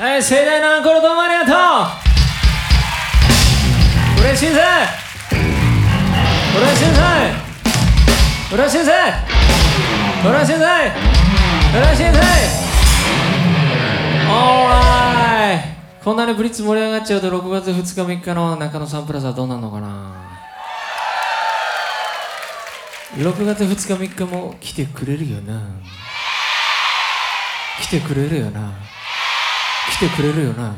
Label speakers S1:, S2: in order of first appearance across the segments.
S1: はい盛大なアンコールどうもありがとう。嬉しいぜ嬉しいぜ嬉しいぜ嬉しいぜ嬉しいぜオーライこんなにブリッツ盛り上がっちゃうと6月2日3日の中野サンプラザはどうなるのかな。6月2日3日も来てくれるよな。来てくれるよな。来てくれるよな。っ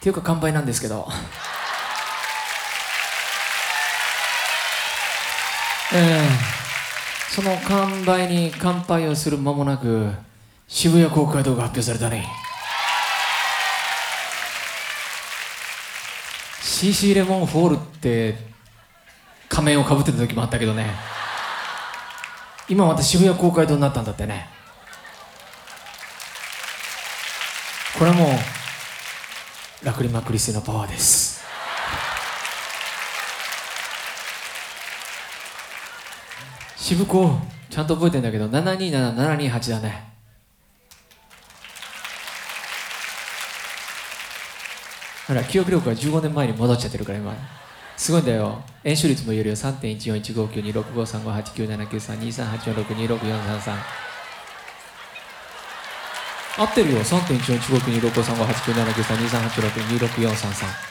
S1: ていうか乾杯なんですけど。ええ。その乾杯に乾杯をする間もなく渋谷公会堂が発表されたね。CC レモンホールって仮面をかぶってた時もあったけどね。今また渋谷公会堂になったんだってね。これはもうラクリマクリスのパワーです。渋子ちゃんと覚えてんだけど727728だね。ほら記憶力が15年前に戻っちゃってるから今。すごいんだよ。円周率も言えるよ。3.141592655358932384626433合ってるよ。3.141592653589793238626433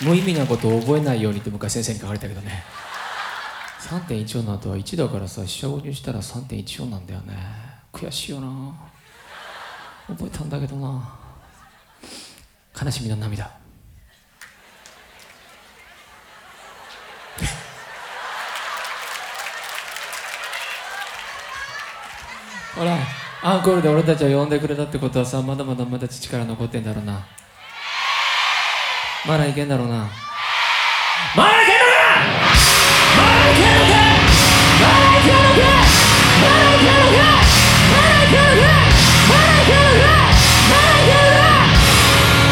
S1: 無意味なことを覚えないようにって昔先生に書かれたけどね。3.14の後は1だからさ四捨五入したら3.14なんだよね。悔しいよな。覚えたんだけどな。悲しみの涙。ほらアンコールで俺たちを呼んでくれたってことはさまだまだまだ父から残ってんだろうな。まだいけんだろうな。まだいけんだろうな！まだいけ